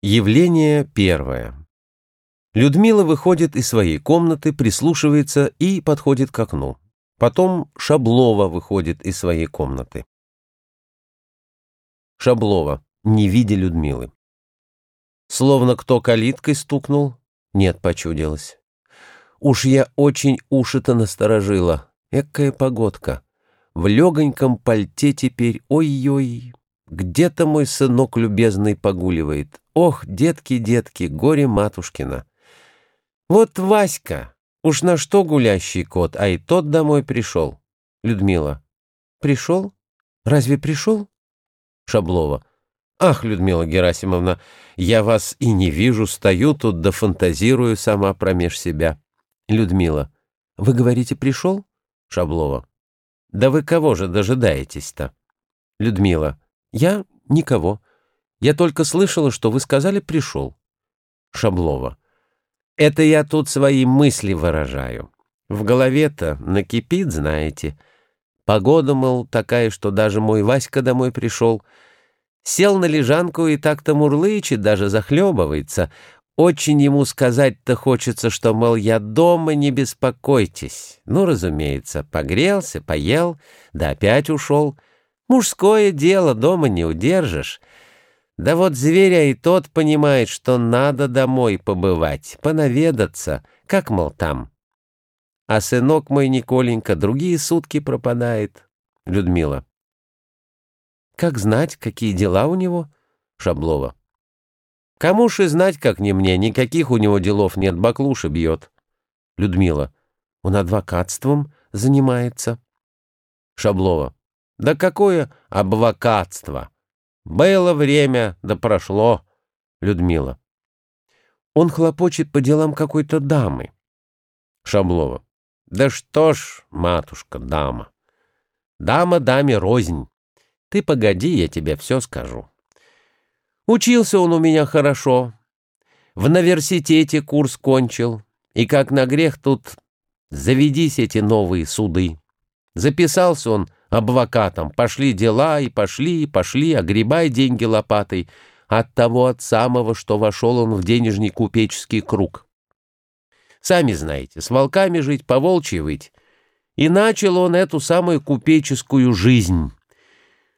Явление первое. Людмила выходит из своей комнаты, прислушивается и подходит к окну. Потом Шаблова выходит из своей комнаты. Шаблова, не видя Людмилы. Словно кто калиткой стукнул, нет, почудилось. Уж я очень уши-то насторожила. Экая погодка. В легоньком пальте теперь, ой-ой, где-то мой сынок любезный погуливает. Ох, детки, детки, горе матушкина. Вот Васька, уж на что гулящий кот, а и тот домой пришел. Людмила. Пришел? Разве пришел? Шаблова. Ах, Людмила Герасимовна, я вас и не вижу, стою тут да фантазирую сама промеж себя. Людмила. Вы говорите, пришел? Шаблова. Да вы кого же дожидаетесь-то? Людмила. Я никого. Я только слышала, что вы сказали «пришел». Шаблова. Это я тут свои мысли выражаю. В голове-то накипит, знаете. Погода, мол, такая, что даже мой Васька домой пришел. Сел на лежанку и так-то мурлычет, даже захлебывается. Очень ему сказать-то хочется, что, мол, я дома, не беспокойтесь. Ну, разумеется, погрелся, поел, да опять ушел. Мужское дело, дома не удержишь. Да вот зверя и тот понимает, что надо домой побывать, понаведаться, как, мол, там. А сынок мой Николенька другие сутки пропадает. Людмила. Как знать, какие дела у него? Шаблова. Кому ж и знать, как не мне, никаких у него делов нет, баклуши бьет. Людмила. Он адвокатством занимается. Шаблова. Да какое обвокатство! Было время, да прошло, Людмила. Он хлопочет по делам какой-то дамы. Шаблова. Да что ж, матушка, дама. Дама даме рознь. Ты погоди, я тебе все скажу. Учился он у меня хорошо. В университете курс кончил. И как на грех тут заведись эти новые суды. Записался он адвокатом. Пошли дела, и пошли, и пошли, огребай деньги лопатой. От того, от самого, что вошел он в денежный купеческий круг. Сами знаете, с волками жить, по волчьи выть. И начал он эту самую купеческую жизнь.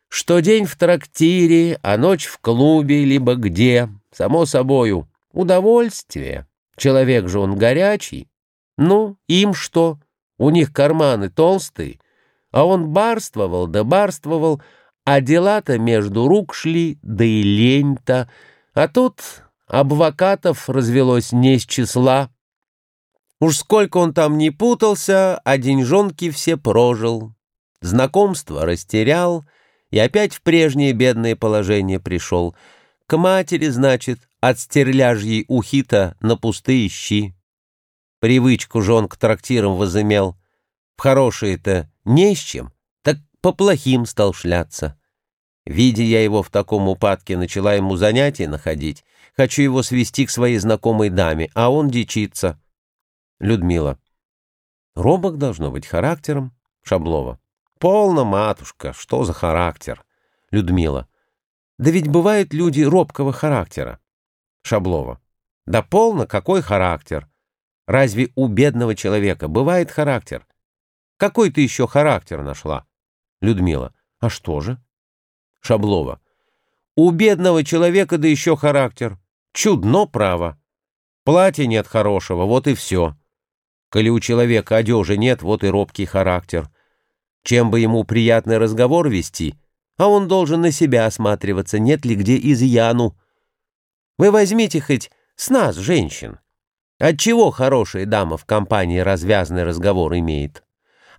Что день в трактире, а ночь в клубе, либо где, само собою, удовольствие. Человек же он горячий. Ну, им что? У них карманы толстые, а он барствовал да барствовал, а дела-то между рук шли, да и лень-то. А тут адвокатов развелось не с числа. Уж сколько он там не путался, а деньжонки все прожил. Знакомство растерял и опять в прежнее бедное положение пришел. К матери, значит, от стерляжьей ухита на пустые щи. Привычку же он к трактирам возымел. В хорошие-то не с чем, так по плохим стал шляться. Видя я его в таком упадке, начала ему занятия находить. Хочу его свести к своей знакомой даме, а он дичится. Людмила. Робок должно быть характером. Шаблова. Полно, матушка, что за характер? Людмила. Да ведь бывают люди робкого характера. Шаблова. Да полно, какой характер? Разве у бедного человека бывает характер? Какой ты еще характер нашла? Людмила. А что же? Шаблова. У бедного человека да еще характер. Чудно право. Платья нет хорошего, вот и все. Коли у человека одежи нет, вот и робкий характер. Чем бы ему приятный разговор вести, а он должен на себя осматриваться, нет ли где изъяну. Вы возьмите хоть с нас, женщин. Отчего хорошая дама в компании развязный разговор имеет?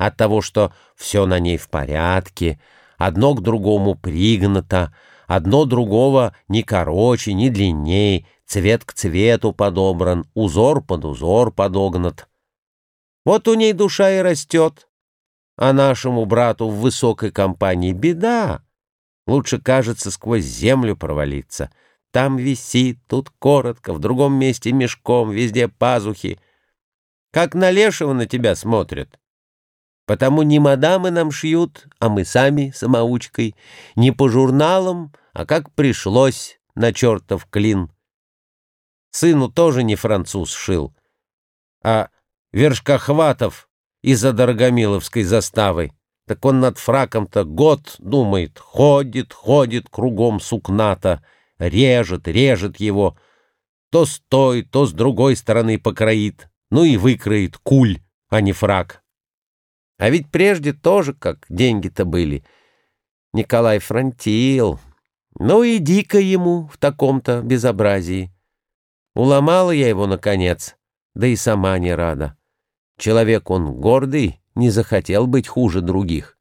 От того, что все на ней в порядке, одно к другому пригнато, одно другого не короче, не длинней, цвет к цвету подобран, узор под узор подогнат. Вот у ней душа и растет, а нашему брату в высокой компании беда. Лучше, кажется, сквозь землю провалиться. Там висит, тут коротко, в другом месте мешком, везде пазухи. Как на лешего на тебя смотрят. Потому не мадамы нам шьют, а мы сами самоучкой, не по журналам, а как пришлось на чертов клин. Сыну тоже не француз шил, а вершкохватов из-за Дорогомиловской заставы. Так он над фраком-то год думает, ходит, ходит кругом сукната, режет, режет его, то с той, то с другой стороны покроит, ну и выкроит куль, а не фрак. А ведь прежде тоже как деньги-то были. Николай фронтил. Ну и дико ему в таком-то безобразии. Уломала я его, наконец, да и сама не рада. Человек он гордый, не захотел быть хуже других,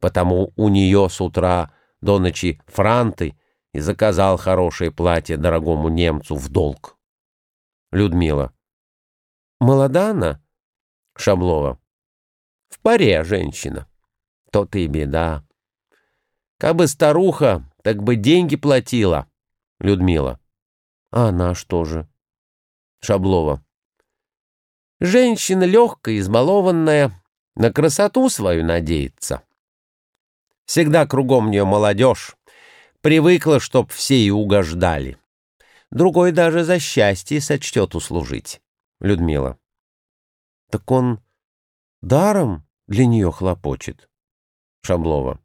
потому у нее с утра до ночи франты и заказал хорошее платье дорогому немцу в долг. Людмила. Молода она? Шаблова. В паре женщина. То-то и беда. Кабы старуха, так бы деньги платила. Людмила. А она что же? Шаблова. Женщина легкая, избалованная, на красоту свою надеется. Всегда кругом нее молодежь. Привыкла, чтоб все и угождали. Другой даже за счастье сочтет услужить. Людмила. Так он даром для нее хлопочет. Шаблова.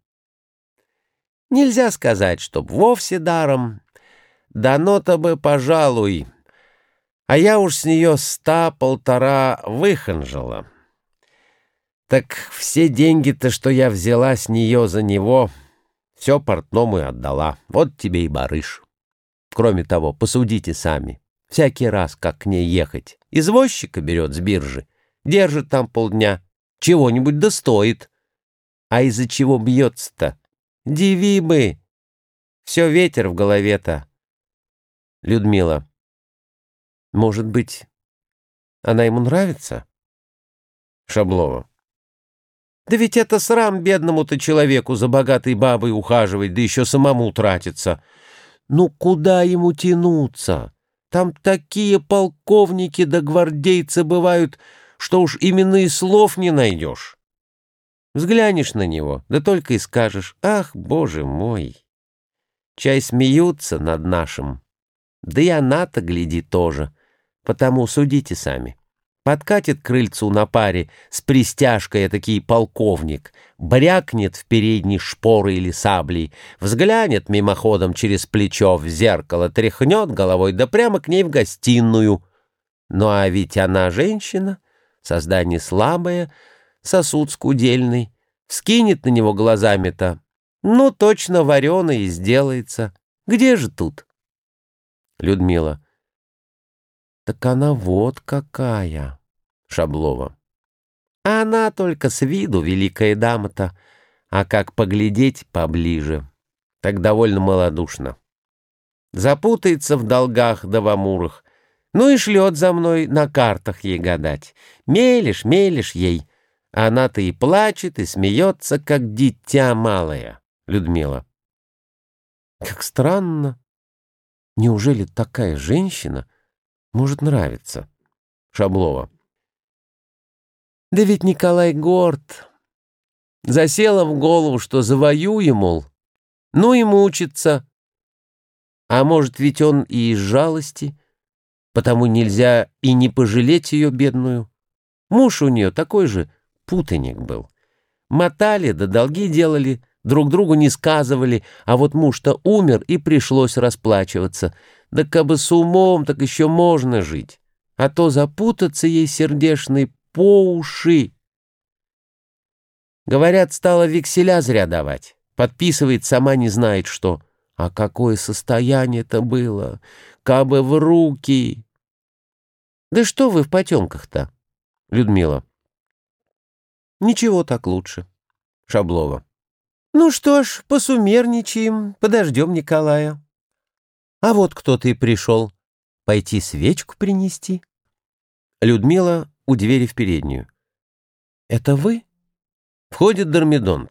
Нельзя сказать, чтоб вовсе даром. Дано-то бы, пожалуй, а я уж с нее ста-полтора выханжила. Так все деньги-то, что я взяла с нее за него, все портному и отдала. Вот тебе и барыш. Кроме того, посудите сами. Всякий раз, как к ней ехать, извозчика берет с биржи, держит там полдня, чего-нибудь достоит. А из-за чего бьется-то? Диви бы! Все ветер в голове-то. Людмила. Может быть, она ему нравится? Шаблова. Да ведь это срам бедному-то человеку за богатой бабой ухаживать, да еще самому тратиться. Ну куда ему тянуться? Там такие полковники да гвардейцы бывают, что уж именно и слов не найдешь. Взглянешь на него, да только и скажешь, ах, боже мой! Чай смеются над нашим. Да и она-то, гляди, тоже — Потому судите сами. Подкатит крыльцу на паре с пристяжкой такой полковник, брякнет в передней шпоры или саблей, взглянет мимоходом через плечо в зеркало, тряхнет головой, да прямо к ней в гостиную. Ну а ведь она женщина, создание слабое, сосуд скудельный, скинет на него глазами-то. Ну, точно вареный и сделается. Где же тут? Людмила. Так она вот какая, Шаблова. Она только с виду великая дама-то, а как поглядеть поближе, так довольно малодушно. Запутается в долгах да в амурах, ну и шлет за мной на картах ей гадать. Мелешь, мелешь ей. Она-то и плачет, и смеется, как дитя малое, Людмила. Как странно. Неужели такая женщина может нравиться. Шаблова. Да ведь Николай горд. Засела в голову, что завоюю, мол. Ну и мучится. А может, ведь он и из жалости, потому нельзя и не пожалеть ее бедную. Муж у нее такой же путаник был. Мотали да долги делали, друг другу не сказывали, а вот муж-то умер и пришлось расплачиваться — да кабы с умом, так еще можно жить, а то запутаться ей сердешной по уши. Говорят, стала векселя зря давать, подписывает, сама не знает что. А какое состояние это было, кабы в руки. Да что вы в потемках-то, Людмила? Ничего так лучше. Шаблова. Ну что ж, посумерничаем, подождем Николая. А вот кто-то и пришел. Пойти свечку принести? Людмила у двери в переднюю. Это вы? Входит Дормидон.